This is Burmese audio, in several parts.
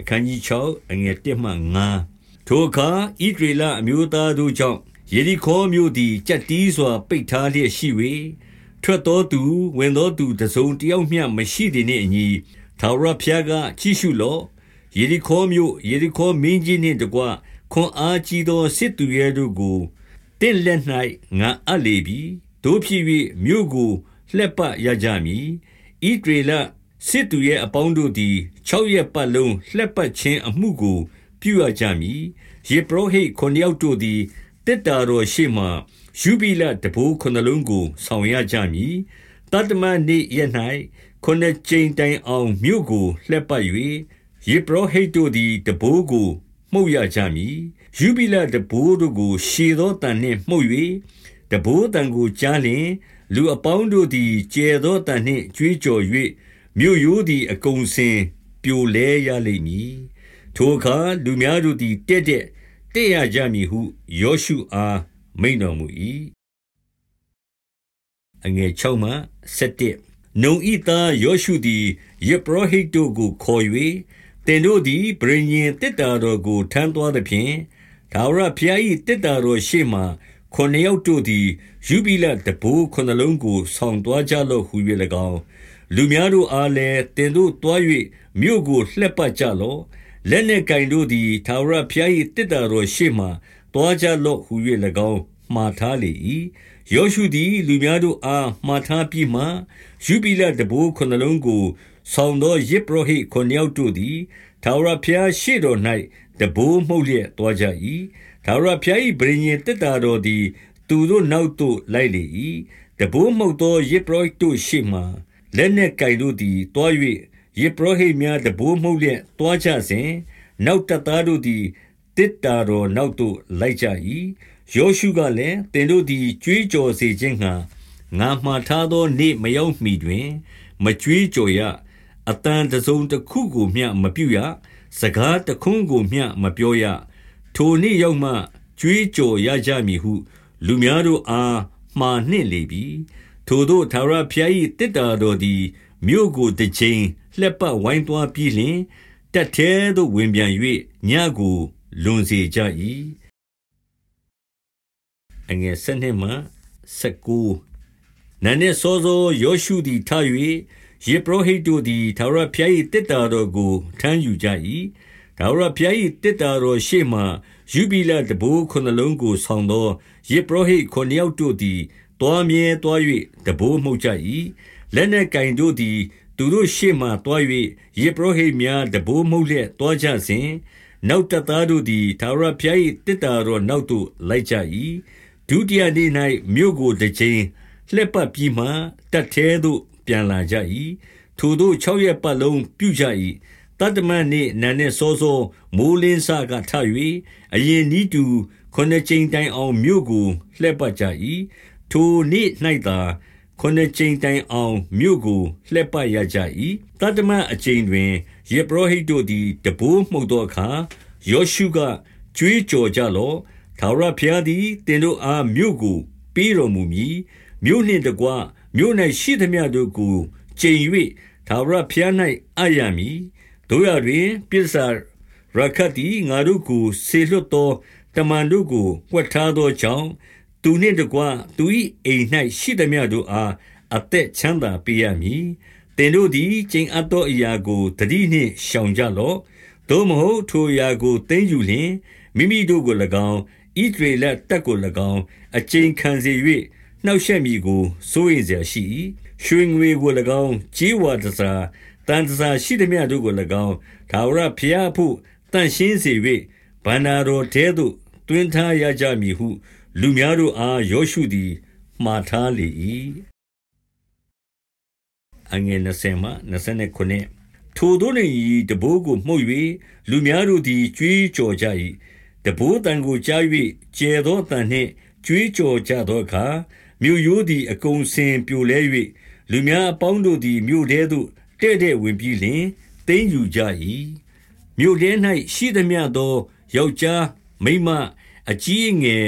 အခန်းကြီး6အငယ်1မှ9ထိုအခါဣဒရေလအမျိုးသားတို့ကြောင့်ယေရီခေါမြို့သည်ကြက်တီးစွာ ပိတ်ထားလျက်ရှိ၍ထွက်သောသူဝင်သောသူတစုံတယောက်မျှမရှိသည်နှင့်အညီသာရဖျားကကြည့်ရှုလော့ယေရီခေါမြို့ယေရီခေါမင်းကြီးနှင့်တကွခွန်အားကြီးသောစစ်သူရဲတို့ကိုတင့်လက်၌ငါအပ်လေပြီတို့ဖြစ်၍မြို့ကိုလှက်ပရကြမည်ဣဒရေလ စစ်သူရဲအပေါင်းတို့သည်6ရက်ပတ်လုံးလှက်ပတ်ခြင်းအမှုကို ပြုရကြမည်ယေဘရဟိတ်ခုနှစ်ယောက်တို့သည်တစ်တာတော်ရှိမှယူဘီလတဘိုးခုနှလုံးကို ဆောင်ရကြမည်တတမနေ့ရ၌ခုနှစ်ကြိမ်တိုင်အောင်မြို့ကိုလှက်ပတ်၍ယေဘရဟိတ်တို့သည်တဘိုးကိုမှုတ်ရကြမည်ယူဘီလတဘိုးတို့ကို ရှေသောတန်နှင့်မှုတ်၍တဘိုးတန်ကိုကြားလျင် လူအပေါင်းတို့သည်ကျဲသောတန်နှင့်ကြွေးကြော်၍ မြို့ရိုးသည် အကုန်စင်ပြိုလဲရလိမ့်မည်ထိုအခါလူများတို့သည် တက်တက်တက်ရကြမည်ဟုယောရှုအားမိန်တော်မူ၏အငယ်6မှ7နုံဤသားယောရှုသည်ယေဘရဟိတ်တို့ကိုခေါ်၍တင်တို့သည်ဗြိဉ္ဉ်တစ်တာတော်ကိုထမ်းသွားသည်ဖြင့်ဒါဝရဖျား၏တစ်တာတော်ရှေ့မှခုနှစ်ယောက်တို့သည်ယူဘီလတဘိုးခုနှလုံးကို ဆောင်သွားကြလော့ဟု၍၎င်း လူများတို့အားလည်းတင်တို့တွား၍မြို့ကိုလှက်ပတ်ကြလော့ လက်နှင့်ကင်တို့သည်သာဝရဖျား၏တစ်တာတော်ရှေ့မှတွားကြလော့ဟု၍၎င်း မှားထားလေ၏ယောရှုသည် လူများတို့အား မှားထားပြီးမှယူဘီလတဘိုးခုနှလုံးကို ဆောင်သောယေဘရဟိခုနှစ်ယောက်တို့သည်သာဝရဖျားရှေ့တော်၌တဘိုးမှုတ်လျက်တွားကြ၏သာဝရဖျား၏ဗြိဉ္ဉ်တစ်တာတော်သည် သူတို့နောက်သို့ လိုက်လေ၏တဘိုးမှုတ်သောယေဘရဟိတို့ရှေ့မှ လက်နှင့်ကိုင်တို့သည်တွား၍ယေဘရဟိတ်များတဘိုးမှုတ်လျက်တွားကြစဉ် နောက်တပ်သားတို့သည်တစ်တာတော်နောက်သို့ လိုက်ကြ၏ယောရှုကလည်းတင်တို့သည် ကြွေးကြော်စေခြင်းငှာငါမှားထားသောနေ့မရောက်မီတွင် မကြွေးကြော်ရအတန်တစုံတစ်ခုကိုမျှ မပြုရ စကားတခွန်းကိုမျှ မပြောရ ထိုနေ့ရောက်မှ ကြွေးကြော်ရကြမည်ဟု လူများတို့အား မှားနှင့်လေပြီ ထိုသို့ ထာဝရဘုရား၏တစ်တာတော်သည် မြို့ကိုတစ်ချိန်လှက်ပတ်ဝိုင်းသွားပြီးလျှင်တက်သေးသို့ ဝင်ပြန်၍ညကိုလွန်စေကြ၏အငယ်၁၂မှ၁၉နန်းနှင့်စောစော ယောရှုသည်ထ၍ယေဘရဟိတ်တို့သည် ထာဝရဘုရား၏တစ်တာတော်ကို ထမ်းယူကြ၏ထာဝရဘုရား၏တစ်တာတော်ရှေ့မှယူဘီလတဘိုးခုနှလုံးကို ဆောင်သောယေဘရဟိတ်ခုနှစ်ယောက်တို့သည် တွားမြဲတွား၍တဘိုးမှုတ်ကြ၏လက်နှင့်ကင်တို့သည် သူတို့ရှေ့မှတွား၍ယေဘရဟိတ်များတဘိုးမှုတ်လျက်တွားကြစဉ်နောက်တပ်သားတို့သည်သာရဖျား၏တစ်တာတော်နောက်သို့လိုက်ကြ၏ဒုတိယနေ့၌မြို့ကိုတစ်ချိန်လှက်ပတ်ပြီးမှတက်သေးသို့ပြန်လာကြ၏ထိုတို့6ရက်ပတ်လုံးပြုကြ၏တတမန်နေ့နန်းနှင့်စောစောမိုးလင်းစကထ၍အရင်နီးတူခုနှစ်ချိန်တိုင်အောင်မြို့ကိုလှည့်ပတ်ကြ၏ ထိုနေ့၌သာခုနှစ်ကြိမ်တိုင်အောင်မြို့ကိုလှည့်ပတ်ရကြ၏တတမအကြိမ်တွင်ယေဘရဟိတ်တို့သည်တဘိုးမှုတ်သောအခါယောရှုကကြွေးကြော်ကြလော့သာရဖျားသည်တင်တို့အားမြို့ကိုပေးတော်မူမည်မြို့နှင့်တကွမြို့၌ရှိသမျှတို့ကိုကျိန်၍သာရဖျား၌အယံမည်တို့ရတွင်ပြစ္ဆာရခတ်သည်ငါတို့ကိုဆေလွတ်သောတမန်တို့ကိုပွက်ထားသောကြောင့် သူနှင့်တကွသူ၏အိမ်၌ရှိသမျှတို့အားအသက်ချမ်းသာပေးရမည်။သင်တို့သည်ကျိန်အပ်သောအရာကိုတတိနှင့်ရှောင်ကြလော့။သို့မဟုတ်ထိုအရာကိုသိမ်းယူလျင်မိမိတို့ကို၎င်းဣဒရေလတက်ကို၎င်းအကျိန်ခံစေ၍နှောက်ရှက်မိကိုစိုးရိမ်เสียရှိ၏။ရွှေငွေကို၎င်းကြေးဝါတစားတန်တစားရှိသမျှတို့ကို၎င်းဒါဝရဖျားဖို့တန်ရှင်းစေ၍ဗန္နာတော်တဲသို့တွင်ထားရကြမည်ဟု လူများတို့အားယောရှုသည် မှားထားလေ၏အငယ်20မှ29ထိုတို့နှင့်ဤတဘိုးကိုမှုတ်၍လူများတို့သည်ကြွေးကြော်ကြ၏တဘိုးတန်ကိုကြား၍ကျဲသောတန်နှင့်ကြွေးကြော်ကြသောအခါမြို့ရိုးသည်အကုန်စင်ပြိုလဲ၍လူများအပေါင်းတို့သည်မြို့ထဲသို့တဲ့တဲ့ဝင်ပြီးလျှင်တင်းယူကြ၏မြို့ထဲ၌ရှိသမျှသောယောက်ျားမိန်းမအကြီးအငယ်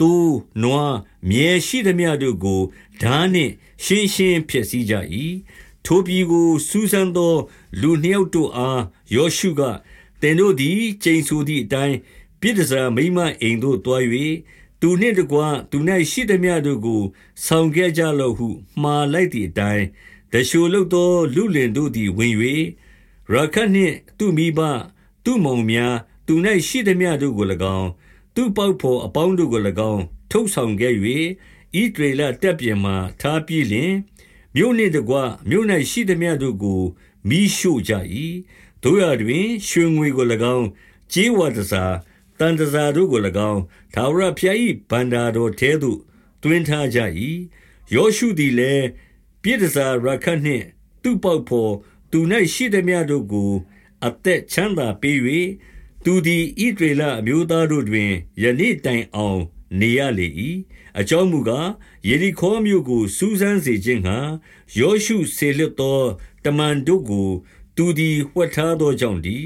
သိုးနွားမြဲရှိသမျှတို့ကိုဓာနှင့်ရှင်းရှင်းဖျက်ဆီးကြ၏ထိုပြည်ကိုစူးစမ်းသော လူနှစ်ယောက်တို့အားယောရှုကသင်တို့သည်ကျိန်ဆိုသည့်အတိုင်းပြည်တစားမိမအိမ်သို့တွား၍သူနှင့်တကွသူ၌ရှိသမျှတို့ကို ဆောင်ခဲ့ကြလော့ဟုမှားလိုက်သည့်အတိုင်းတရှိုလုသောလူလင်တို့သည်ဝင်၍ရခတ်နှင့်သူမိဘသူမုံများသူ၌ရှိသမျှတို့ကို၎င်း သူပေါက်ဖော်အပေါင်းတို့ကို၎င်း ထုတ်ဆောင်ခဲ့၍ဤဒေလတက်ပြင်မှထားပြီးလျင် မြို့နှင့်တကွ မြို့၌ရှိသမျှတို့ကိုမိရှို့ကြ၏တို့ရတွင် ရွှေငွေကို၎င်း ကြေးဝါတစားတန်တစားတို့ကို၎င်းသာဝရဖျား၏ဗန္တာတော်ထဲသို့တွင်ထားကြ၏ယောရှုသည်လည်း ပြည်တစားရခတ်နှင့် သူပေါက်ဖော် သူ၌ရှိသမျှတို့ကို အသက်ချမ်းသာပေး၍ သူသည်ဣဒရေလအမျိုးသားတို့တွင် ယနေ့တိုင်အောင် နေရလေ၏အကြောင်းမူကား ယေရီခေါမြို့ကို စူးစမ်းစေခြင်းဟံယောရှုဆေလွတ်သော တမန်တို့ကို သူသည် ဝှက်ထားသောကြောင့်ဒီ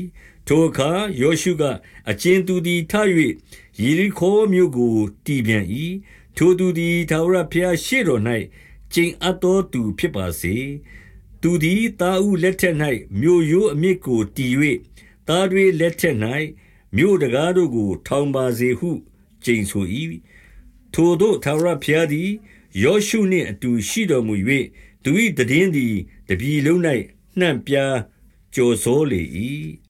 ထိုအခါ ယောရှုက အကျဉ်သူသည် ထ၍ယေရီခေါမြို့ကို တည်ပြန်၏ထိုသူသည်သာဝရဘုရားရှေ့တော်၌ကျင့်အပ်သောသူ ဖြစ်ပါစေ သူသည်တာဥလက်ထက်၌မြို့ရိုးအမြစ်ကို တည်၍ သားတွေလက်ထက်၌မြို့တကားတို့ကို ထောင်ပါစေဟုကျိန်ဆို၏ထိုတို့သာရဖျားသည်ယောရှုနှင့်အတူရှိတော်မူ၍သူ၏တည်င်းသည်တပြီလုံး၌နှံ့ပြားကြော်စိုးလေ၏